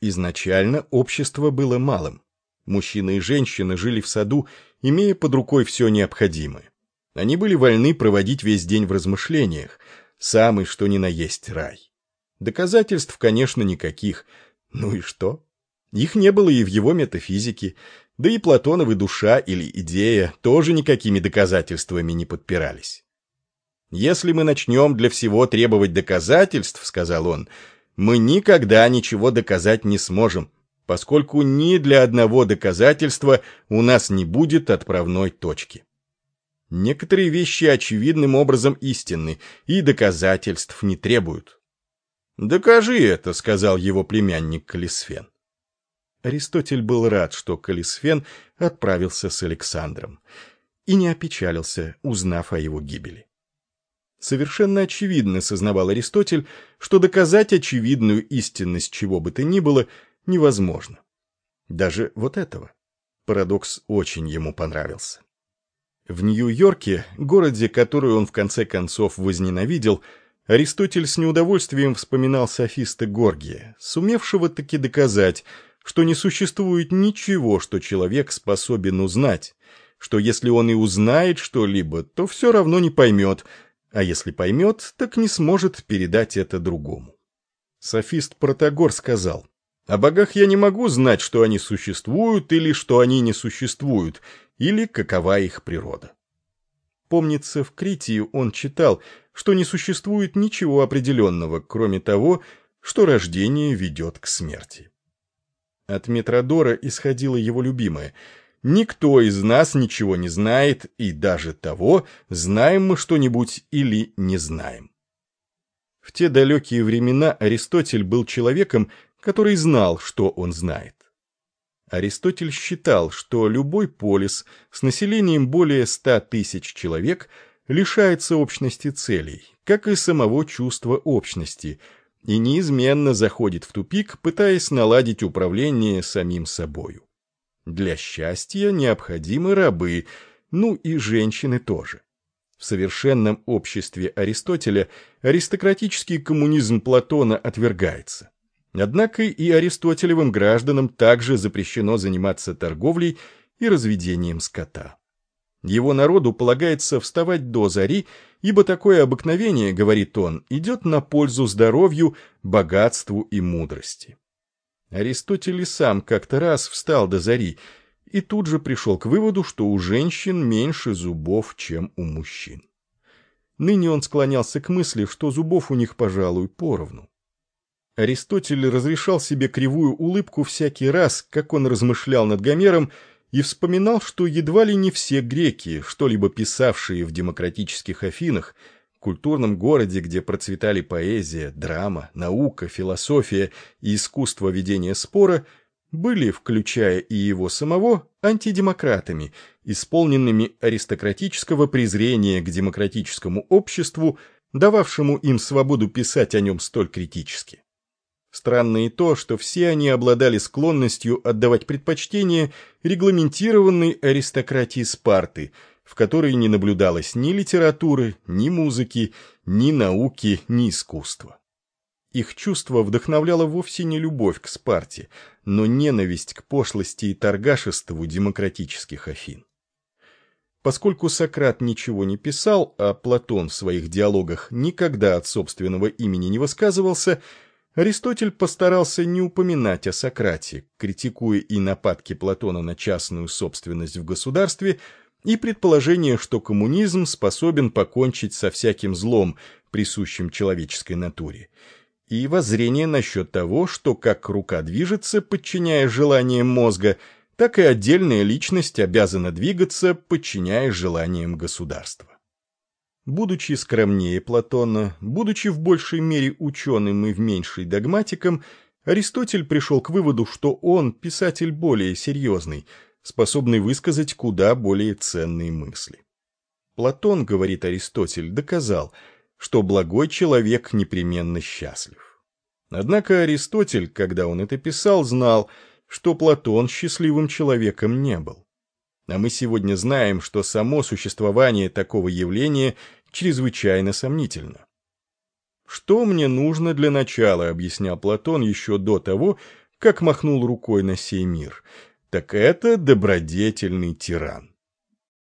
Изначально общество было малым. Мужчины и женщины жили в саду, имея под рукой все необходимое. Они были вольны проводить весь день в размышлениях, самый что ни на есть рай. Доказательств, конечно, никаких. Ну и что? Их не было и в его метафизике, да и Платоновы душа или идея тоже никакими доказательствами не подпирались. «Если мы начнем для всего требовать доказательств, — сказал он, — мы никогда ничего доказать не сможем, поскольку ни для одного доказательства у нас не будет отправной точки. Некоторые вещи очевидным образом истинны и доказательств не требуют. «Докажи это», — сказал его племянник Калисфен. Аристотель был рад, что Калисфен отправился с Александром, и не опечалился, узнав о его гибели. Совершенно очевидно, сознавал Аристотель, что доказать очевидную истинность чего бы то ни было невозможно. Даже вот этого. Парадокс очень ему понравился. В Нью-Йорке, городе, который он в конце концов возненавидел, Аристотель с неудовольствием вспоминал софиста Горгия, сумевшего таки доказать, что не существует ничего, что человек способен узнать, что если он и узнает что-либо, то все равно не поймет, а если поймет, так не сможет передать это другому. Софист Протагор сказал, «О богах я не могу знать, что они существуют или что они не существуют, или какова их природа». Помнится, в Критии он читал, что не существует ничего определенного, кроме того, что рождение ведет к смерти. От Метродора исходило его любимое – Никто из нас ничего не знает, и даже того, знаем мы что-нибудь или не знаем. В те далекие времена Аристотель был человеком, который знал, что он знает. Аристотель считал, что любой полис с населением более ста тысяч человек лишается общности целей, как и самого чувства общности, и неизменно заходит в тупик, пытаясь наладить управление самим собою. Для счастья необходимы рабы, ну и женщины тоже. В совершенном обществе Аристотеля аристократический коммунизм Платона отвергается. Однако и аристотелевым гражданам также запрещено заниматься торговлей и разведением скота. Его народу полагается вставать до зари, ибо такое обыкновение, говорит он, идет на пользу здоровью, богатству и мудрости. Аристотель и сам как-то раз встал до зари и тут же пришел к выводу, что у женщин меньше зубов, чем у мужчин. Ныне он склонялся к мысли, что зубов у них, пожалуй, поровну. Аристотель разрешал себе кривую улыбку всякий раз, как он размышлял над Гомером, и вспоминал, что едва ли не все греки, что-либо писавшие в демократических Афинах, культурном городе, где процветали поэзия, драма, наука, философия и искусство ведения спора, были, включая и его самого, антидемократами, исполненными аристократического презрения к демократическому обществу, дававшему им свободу писать о нем столь критически. Странно и то, что все они обладали склонностью отдавать предпочтение регламентированной аристократии Спарты – в которой не наблюдалось ни литературы, ни музыки, ни науки, ни искусства. Их чувство вдохновляло вовсе не любовь к Спарте, но ненависть к пошлости и торгашеству демократических Афин. Поскольку Сократ ничего не писал, а Платон в своих диалогах никогда от собственного имени не высказывался, Аристотель постарался не упоминать о Сократе, критикуя и нападки Платона на частную собственность в государстве – и предположение, что коммунизм способен покончить со всяким злом, присущим человеческой натуре, и воззрение насчет того, что как рука движется, подчиняя желаниям мозга, так и отдельная личность обязана двигаться, подчиняя желаниям государства. Будучи скромнее Платона, будучи в большей мере ученым и в меньшей догматиком, Аристотель пришел к выводу, что он писатель более серьезный – способный высказать куда более ценные мысли. Платон, говорит Аристотель, доказал, что благой человек непременно счастлив. Однако Аристотель, когда он это писал, знал, что Платон счастливым человеком не был. А мы сегодня знаем, что само существование такого явления чрезвычайно сомнительно. «Что мне нужно для начала?» — объяснял Платон еще до того, как махнул рукой на сей мир, так это добродетельный тиран.